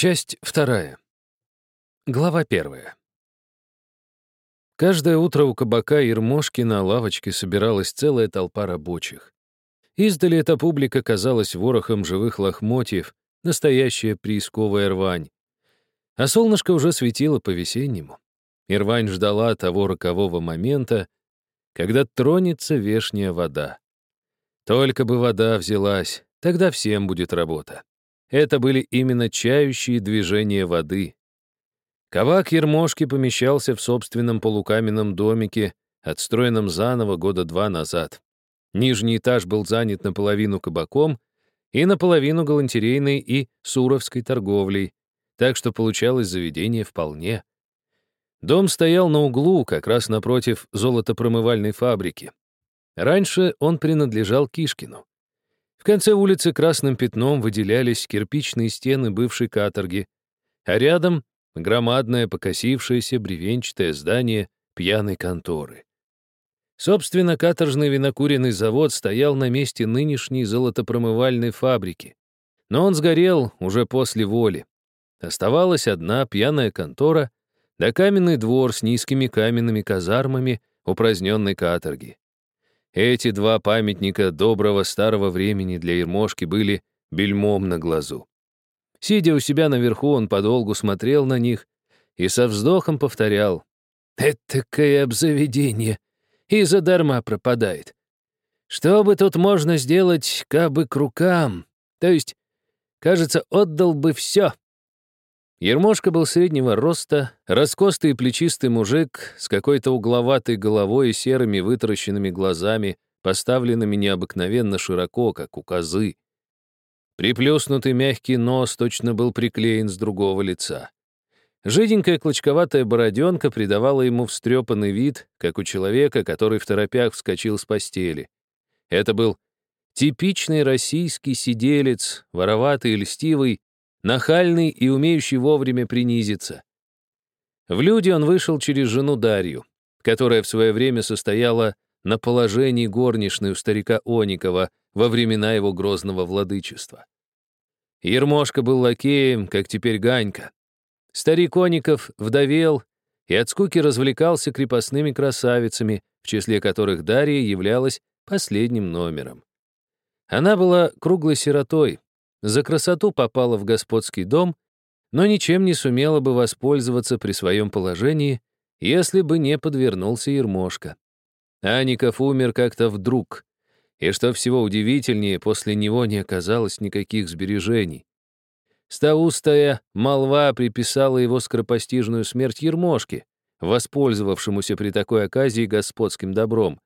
Часть вторая. Глава первая. Каждое утро у кабака Ермошки на лавочке собиралась целая толпа рабочих. Издали эта публика казалась ворохом живых лохмотьев, настоящая приисковая рвань. А солнышко уже светило по-весеннему. И рвань ждала того рокового момента, когда тронется вешняя вода. Только бы вода взялась, тогда всем будет работа. Это были именно чающие движения воды. Кавак Ермошки помещался в собственном полукаменном домике, отстроенном заново года два назад. Нижний этаж был занят наполовину кабаком и наполовину галантерейной и суровской торговлей, так что получалось заведение вполне. Дом стоял на углу, как раз напротив золотопромывальной фабрики. Раньше он принадлежал Кишкину. В конце улицы красным пятном выделялись кирпичные стены бывшей каторги, а рядом — громадное покосившееся бревенчатое здание пьяной конторы. Собственно, каторжный винокуренный завод стоял на месте нынешней золотопромывальной фабрики. Но он сгорел уже после воли. Оставалась одна пьяная контора да каменный двор с низкими каменными казармами упраздненной каторги. Эти два памятника доброго старого времени для Ермошки были бельмом на глазу. Сидя у себя наверху, он подолгу смотрел на них и со вздохом повторял «Этакое обзаведение!» и задарма пропадает. Что бы тут можно сделать, кабы к рукам? То есть, кажется, отдал бы все. Ермошка был среднего роста, раскостый и плечистый мужик с какой-то угловатой головой и серыми вытаращенными глазами, поставленными необыкновенно широко, как у козы. Приплюснутый мягкий нос точно был приклеен с другого лица. Жиденькая клочковатая бороденка придавала ему встрепанный вид, как у человека, который в торопях вскочил с постели. Это был типичный российский сиделец, вороватый и льстивый, нахальный и умеющий вовремя принизиться. В люди он вышел через жену Дарью, которая в свое время состояла на положении горничной у старика Оникова во времена его грозного владычества. Ермошка был лакеем, как теперь Ганька. Старик Оников вдовел и от скуки развлекался крепостными красавицами, в числе которых Дарья являлась последним номером. Она была круглой сиротой, за красоту попала в господский дом, но ничем не сумела бы воспользоваться при своем положении, если бы не подвернулся Ермошка. Аников умер как-то вдруг, и, что всего удивительнее, после него не оказалось никаких сбережений. Стаустая молва приписала его скоропостижную смерть Ермошке, воспользовавшемуся при такой оказии господским добром.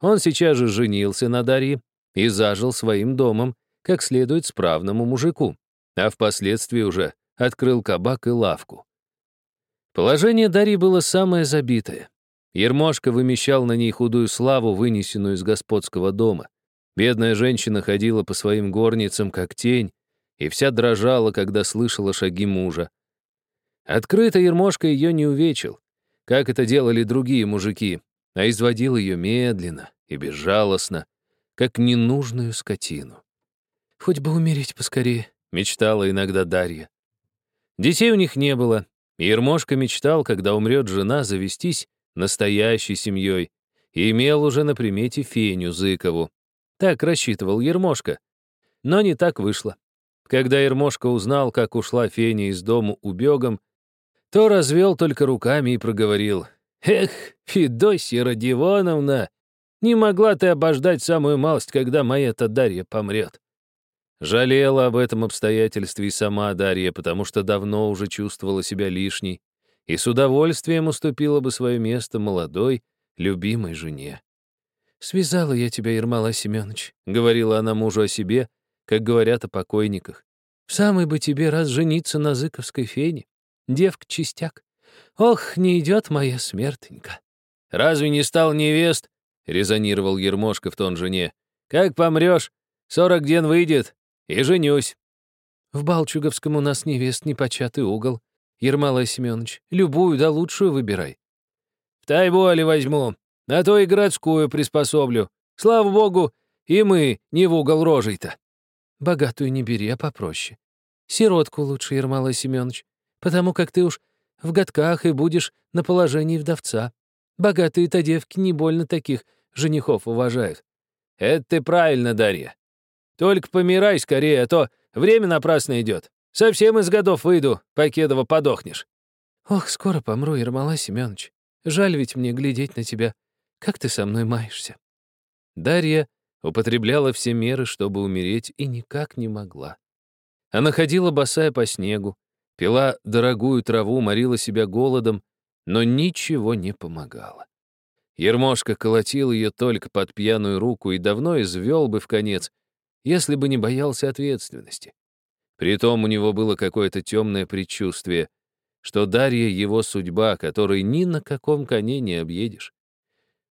Он сейчас же женился на Дарье и зажил своим домом, как следует справному мужику, а впоследствии уже открыл кабак и лавку. Положение Дарьи было самое забитое. Ермошка вымещал на ней худую славу, вынесенную из господского дома. Бедная женщина ходила по своим горницам, как тень, и вся дрожала, когда слышала шаги мужа. Открыто Ермошка ее не увечил, как это делали другие мужики, а изводил ее медленно и безжалостно, как ненужную скотину. «Хоть бы умереть поскорее», — мечтала иногда Дарья. Детей у них не было, и Ермошка мечтал, когда умрет жена, завестись настоящей семьей, и имел уже на примете Феню Зыкову. Так рассчитывал Ермошка. Но не так вышло. Когда Ермошка узнал, как ушла Феня из дому убегом, то развел только руками и проговорил. «Эх, Федосия Родионовна, не могла ты обождать самую малость, когда моя-то Дарья помрет». Жалела об этом обстоятельстве и сама Дарья, потому что давно уже чувствовала себя лишней и с удовольствием уступила бы свое место молодой, любимой жене. «Связала я тебя, Ермолай Семенович», — говорила она мужу о себе, как говорят о покойниках. «В самый бы тебе раз жениться на Зыковской фене. Девка-чистяк. Ох, не идет моя смертенька». «Разве не стал невест?» — резонировал Ермошка в тон жене. «Как помрешь, сорок ден выйдет, и женюсь. В Балчуговском у нас невест непочатый угол. Ермолай Семенович, любую да лучшую выбирай. В Тайволе возьму, а то и городскую приспособлю. Слава богу, и мы не в угол рожей-то. Богатую не бери, а попроще. Сиротку лучше, Ермолай Семенович, потому как ты уж в годках и будешь на положении вдовца. Богатые-то девки не больно таких женихов уважают. Это ты правильно, Дарья. Только помирай скорее, а то время напрасно идет. Совсем из годов выйду, покедово подохнешь. Ох, скоро помру, Ермолай Семенович. Жаль ведь мне глядеть на тебя. Как ты со мной маешься? Дарья употребляла все меры, чтобы умереть, и никак не могла. Она ходила босая по снегу, пила дорогую траву, морила себя голодом, но ничего не помогало. Ермошка колотил ее только под пьяную руку и давно извел бы в конец, если бы не боялся ответственности. Притом у него было какое-то темное предчувствие, что Дарья — его судьба, которой ни на каком коне не объедешь.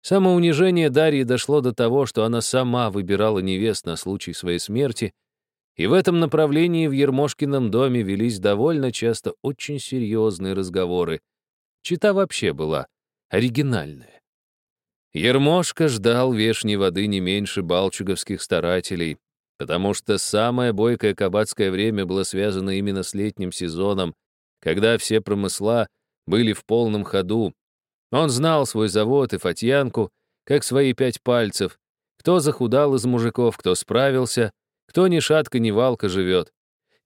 Самоунижение Дарьи дошло до того, что она сама выбирала невест на случай своей смерти, и в этом направлении в Ермошкином доме велись довольно часто очень серьезные разговоры. Чита вообще была оригинальная. Ермошка ждал вешней воды не меньше балчуговских старателей, потому что самое бойкое кабацкое время было связано именно с летним сезоном, когда все промысла были в полном ходу. Он знал свой завод и Фатьянку, как свои пять пальцев, кто захудал из мужиков, кто справился — кто ни шатка, ни валка живет.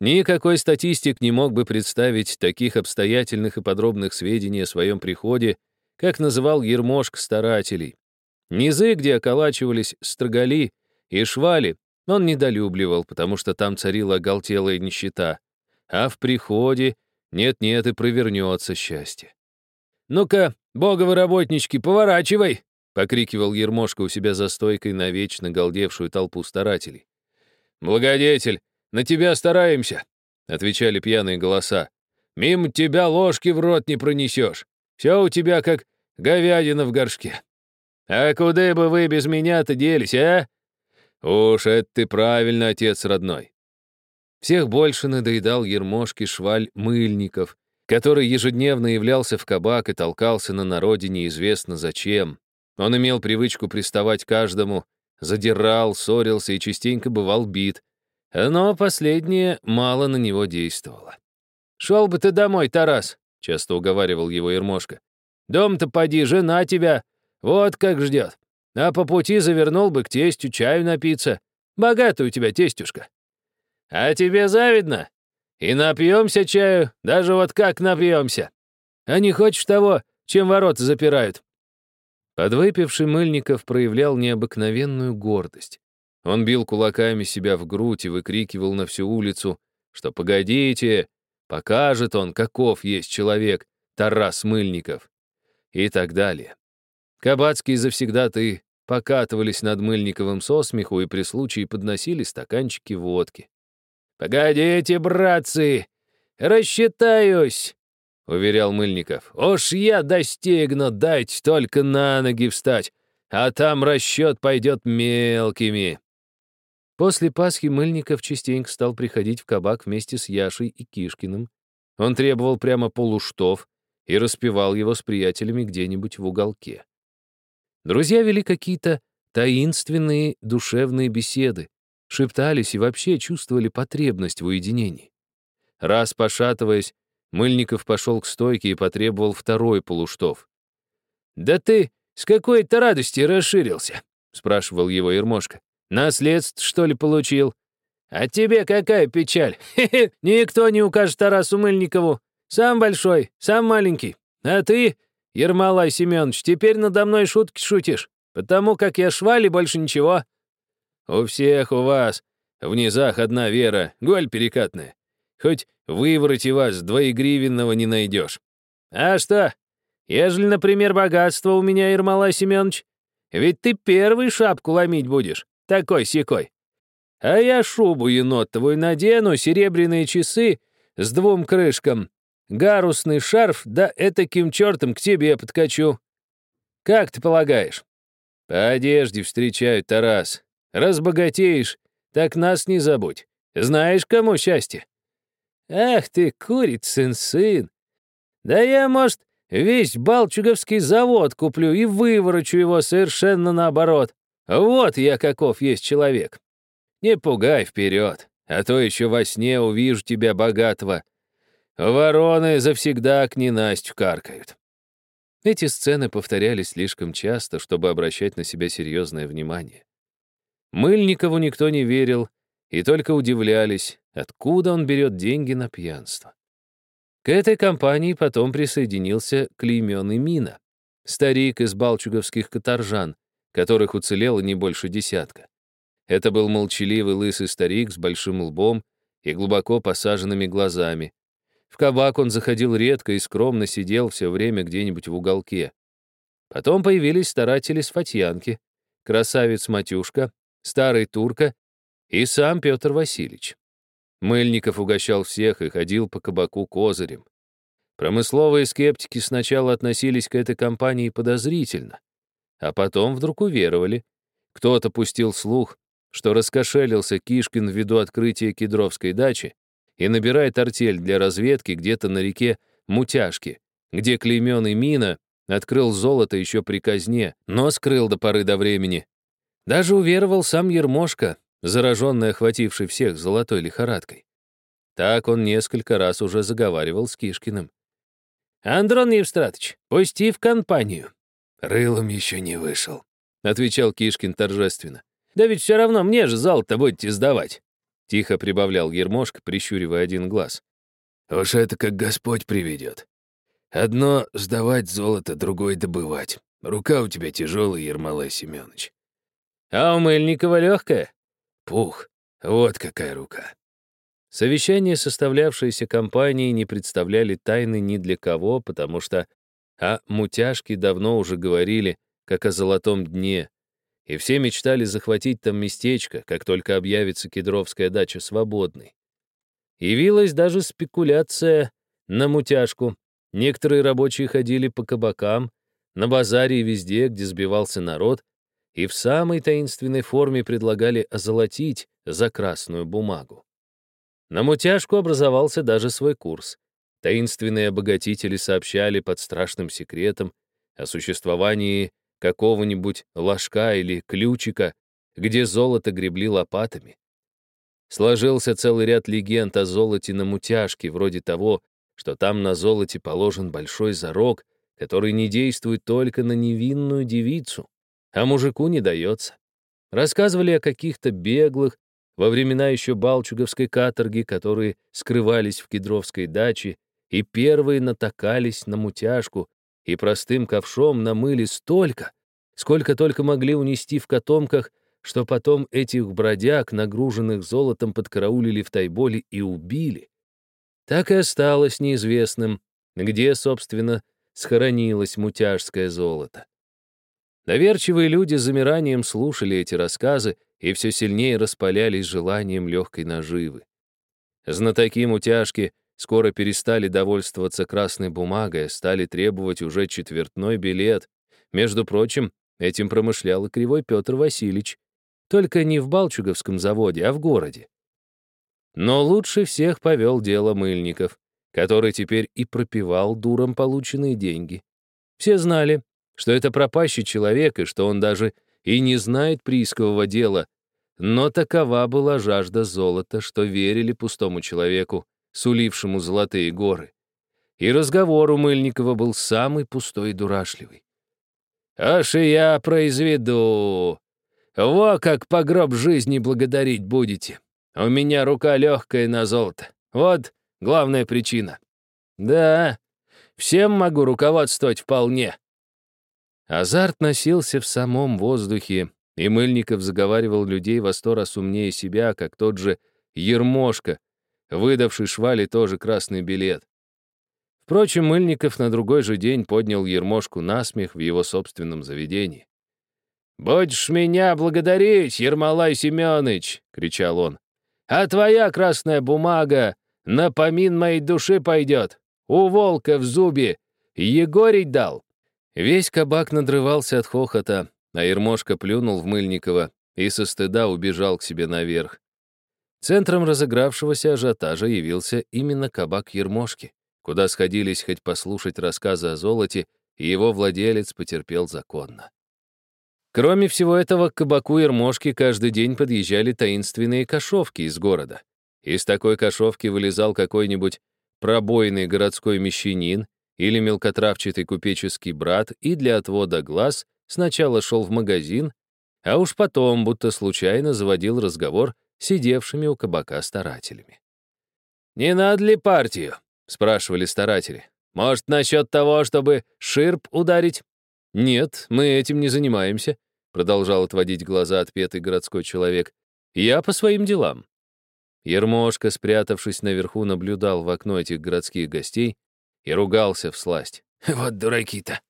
Никакой статистик не мог бы представить таких обстоятельных и подробных сведений о своем приходе, как называл Ермошк старателей. Низы, где околачивались строгали и швали, он недолюбливал, потому что там царила оголтелая нищета. А в приходе нет-нет и провернется счастье. «Ну-ка, боговы работнички, поворачивай!» — покрикивал Ермошка у себя за стойкой на вечно галдевшую толпу старателей. «Благодетель, на тебя стараемся», — отвечали пьяные голоса. «Мимо тебя ложки в рот не пронесешь. Все у тебя как говядина в горшке. А куда бы вы без меня-то делись, а? Уж это ты правильно, отец родной». Всех больше надоедал Ермошки шваль мыльников, который ежедневно являлся в кабак и толкался на народе неизвестно зачем. Он имел привычку приставать каждому, задирал, ссорился и частенько бывал бит. Но последнее мало на него действовало. «Шел бы ты домой, Тарас», — часто уговаривал его Ермошка. «Дом-то поди, жена тебя, вот как ждет. А по пути завернул бы к тестю чаю напиться. Богатый у тебя тестюшка. А тебе завидно? И напьемся чаю, даже вот как напьемся. А не хочешь того, чем ворота запирают?» Подвыпивший Мыльников проявлял необыкновенную гордость. Он бил кулаками себя в грудь и выкрикивал на всю улицу, что «погодите, покажет он, каков есть человек, Тарас Мыльников» и так далее. Кабацкие завсегдаты покатывались над Мыльниковым со смеху и при случае подносили стаканчики водки. «Погодите, братцы, рассчитаюсь!» — уверял Мыльников. «Уж я достигну, дайте только на ноги встать, а там расчет пойдет мелкими». После Пасхи Мыльников частенько стал приходить в кабак вместе с Яшей и Кишкиным. Он требовал прямо полуштов и распевал его с приятелями где-нибудь в уголке. Друзья вели какие-то таинственные душевные беседы, шептались и вообще чувствовали потребность в уединении. Раз, пошатываясь, Мыльников пошел к стойке и потребовал второй полуштов. «Да ты с какой-то радости расширился?» — спрашивал его Ермошка. «Наследство, что ли, получил? А тебе какая печаль? Хе-хе, никто не укажет Тарасу Мыльникову. Сам большой, сам маленький. А ты, Ермолай Семенович, теперь надо мной шутки шутишь, потому как я швали больше ничего. У всех у вас в низах одна вера, голь перекатная. Хоть вывороте вас двоегривенного не найдешь. А что, ежели, например, богатство у меня, Ермолай Семенович, ведь ты первый шапку ломить будешь, такой-сякой. А я шубу енотовую надену, серебряные часы с двум крышкам, гарусный шарф, да этаким чертом к тебе подкачу. Как ты полагаешь? По одежде встречают, Тарас. Разбогатеешь, так нас не забудь. Знаешь, кому счастье? «Ах ты, курицын сын! Да я, может, весь Балчуговский завод куплю и выворочу его совершенно наоборот. Вот я каков есть человек. Не пугай вперед. а то еще во сне увижу тебя богатого. Вороны завсегда к ненастью каркают». Эти сцены повторялись слишком часто, чтобы обращать на себя серьезное внимание. Мыльникову никто не верил, и только удивлялись, откуда он берет деньги на пьянство. К этой компании потом присоединился клейменный Мина, старик из балчуговских каторжан, которых уцелело не больше десятка. Это был молчаливый лысый старик с большим лбом и глубоко посаженными глазами. В кабак он заходил редко и скромно сидел все время где-нибудь в уголке. Потом появились старатели с Фатьянки, красавец Матюшка, старый Турка и сам Петр Васильевич. Мыльников угощал всех и ходил по кабаку козырем. Промысловые скептики сначала относились к этой компании подозрительно, а потом вдруг уверовали. Кто-то пустил слух, что раскошелился Кишкин ввиду открытия Кедровской дачи и набирает артель для разведки где-то на реке Мутяшки, где клейменный Мина открыл золото еще при казне, но скрыл до поры до времени. Даже уверовал сам Ермошка, зараженный, охвативший всех золотой лихорадкой. Так он несколько раз уже заговаривал с Кишкиным. «Андрон Евстратович, пусти в компанию». «Рылом еще не вышел», — отвечал Кишкин торжественно. «Да ведь все равно мне же зал-то будете сдавать», — тихо прибавлял Ермошка, прищуривая один глаз. «Уж это как Господь приведет. Одно — сдавать золото, другое — добывать. Рука у тебя тяжелая, Ермолай Семенович». «А у Мельникова легкая?» Пух, вот какая рука. Совещания, составлявшиеся компанией, не представляли тайны ни для кого, потому что о мутяжке давно уже говорили, как о золотом дне, и все мечтали захватить там местечко, как только объявится кедровская дача свободной. Явилась даже спекуляция на мутяжку. Некоторые рабочие ходили по кабакам, на базаре и везде, где сбивался народ, и в самой таинственной форме предлагали озолотить за красную бумагу. На мутяжку образовался даже свой курс. Таинственные обогатители сообщали под страшным секретом о существовании какого-нибудь ложка или ключика, где золото гребли лопатами. Сложился целый ряд легенд о золоте на мутяжке, вроде того, что там на золоте положен большой зарок, который не действует только на невинную девицу, а мужику не дается. Рассказывали о каких-то беглых, во времена еще Балчуговской каторги, которые скрывались в Кедровской даче и первые натакались на мутяжку и простым ковшом намыли столько, сколько только могли унести в котомках, что потом этих бродяг, нагруженных золотом, подкараулили в Тайболе и убили. Так и осталось неизвестным, где, собственно, схоронилось мутяжское золото. Доверчивые люди с замиранием слушали эти рассказы и все сильнее распалялись желанием легкой наживы. Знатоки мутяжки скоро перестали довольствоваться красной бумагой, стали требовать уже четвертной билет. Между прочим, этим промышлял и кривой Петр Васильевич. Только не в Балчуговском заводе, а в городе. Но лучше всех повел дело Мыльников, который теперь и пропивал дуром полученные деньги. Все знали, что это пропащий человек и что он даже и не знает приискового дела, но такова была жажда золота, что верили пустому человеку, сулившему золотые горы. И разговор у Мыльникова был самый пустой и дурашливый. «Аж и я произведу. Во как по гроб жизни благодарить будете. У меня рука легкая на золото. Вот главная причина. Да, всем могу руководствовать вполне. Азарт носился в самом воздухе, и Мыльников заговаривал людей во сто раз умнее себя, как тот же Ермошка, выдавший Швале тоже красный билет. Впрочем, Мыльников на другой же день поднял Ермошку на смех в его собственном заведении. «Будешь меня благодарить, Ермолай Семенович!» — кричал он. «А твоя красная бумага на помин моей души пойдет. У волка в зубе Егорий дал. Весь кабак надрывался от хохота, а Ермошка плюнул в Мыльникова и со стыда убежал к себе наверх. Центром разыгравшегося ажиотажа явился именно кабак Ермошки, куда сходились хоть послушать рассказы о золоте, и его владелец потерпел законно. Кроме всего этого, к кабаку Ермошки каждый день подъезжали таинственные кошовки из города, Из такой кошовки вылезал какой-нибудь пробойный городской мещанин или мелкотравчатый купеческий брат и для отвода глаз сначала шел в магазин, а уж потом будто случайно заводил разговор сидевшими у кабака старателями. «Не надо ли партию?» — спрашивали старатели. «Может, насчет того, чтобы ширп ударить?» «Нет, мы этим не занимаемся», — продолжал отводить глаза отпетый городской человек. «Я по своим делам». Ермошка, спрятавшись наверху, наблюдал в окно этих городских гостей и ругался всласть. «Вот дураки-то!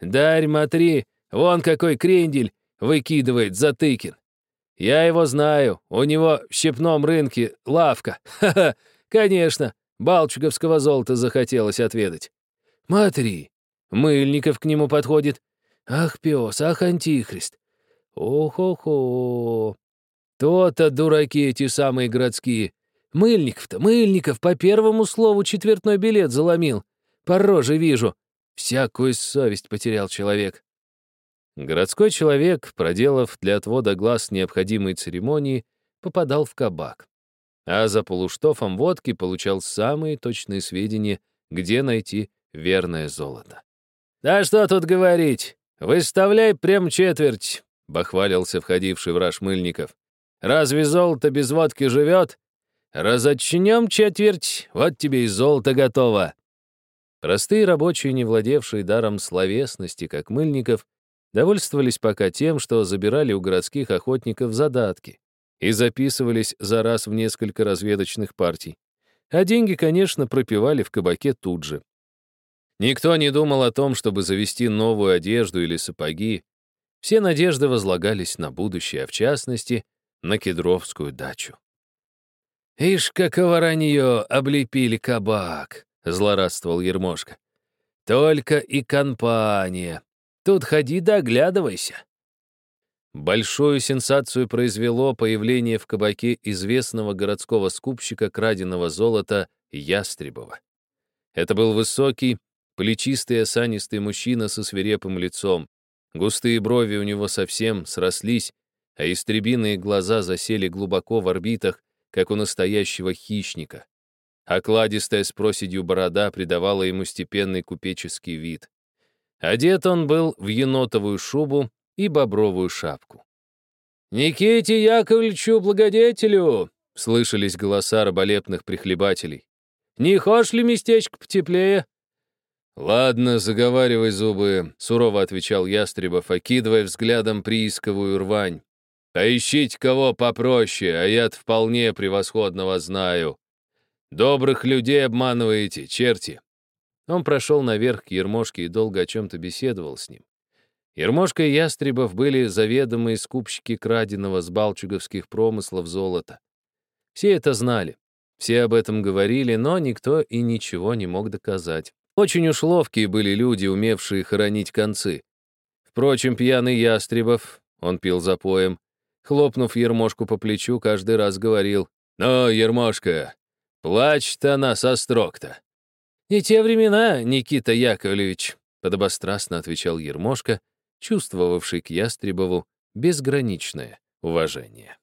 Дарь, смотри, вон какой крендель выкидывает Затыкин. Я его знаю, у него в щепном рынке лавка. Ха-ха, конечно, балчуговского золота захотелось отведать. Смотри, Мыльников к нему подходит. Ах, пес, ах, антихрист. Ох-охо. То-то дураки эти самые городские. Мыльников-то, Мыльников по первому слову четвертной билет заломил. По роже вижу. Всякую совесть потерял человек. Городской человек, проделав для отвода глаз необходимые церемонии, попадал в кабак. А за полуштофом водки получал самые точные сведения, где найти верное золото. «Да что тут говорить? Выставляй прям четверть», — бахвалился входивший враж Мыльников. «Разве золото без водки живет? Разочнем четверть, вот тебе и золото готово». Простые рабочие, не владевшие даром словесности, как Мыльников, довольствовались пока тем, что забирали у городских охотников задатки и записывались за раз в несколько разведочных партий. А деньги, конечно, пропивали в кабаке тут же. Никто не думал о том, чтобы завести новую одежду или сапоги. Все надежды возлагались на будущее, а в частности, на кедровскую дачу. «Ишь, какого ранье облепили кабак!» — злорадствовал Ермошка. «Только и компания. Тут ходи да оглядывайся». Большую сенсацию произвело появление в кабаке известного городского скупщика краденого золота Ястребова. Это был высокий, плечистый осанистый мужчина со свирепым лицом. Густые брови у него совсем срослись, а истребиные глаза засели глубоко в орбитах, как у настоящего хищника. Окладистая с проседью борода придавала ему степенный купеческий вид. Одет он был в енотовую шубу и бобровую шапку. «Никите Яковлевичу благодетелю!» — слышались голоса раболепных прихлебателей. «Не хошь ли местечко потеплее?» «Ладно, заговаривай зубы», — сурово отвечал Ястребов, окидывая взглядом приисковую рвань. «Поищите кого попроще, а я-то вполне превосходного знаю. Добрых людей обманываете, черти». Он прошел наверх к Ермошке и долго о чем-то беседовал с ним. Ермошка и Ястребов были заведомые скупщики краденого с балчуговских промыслов золота. Все это знали, все об этом говорили, но никто и ничего не мог доказать. Очень уж ловкие были люди, умевшие хоронить концы. Впрочем, пьяный Ястребов, он пил за поем, хлопнув Ермошку по плечу, каждый раз говорил, «Ну, Ермошка, плачь-то она со строк-то». «Не те времена, Никита Яковлевич», — подобострастно отвечал Ермошка, чувствовавший к Ястребову безграничное уважение.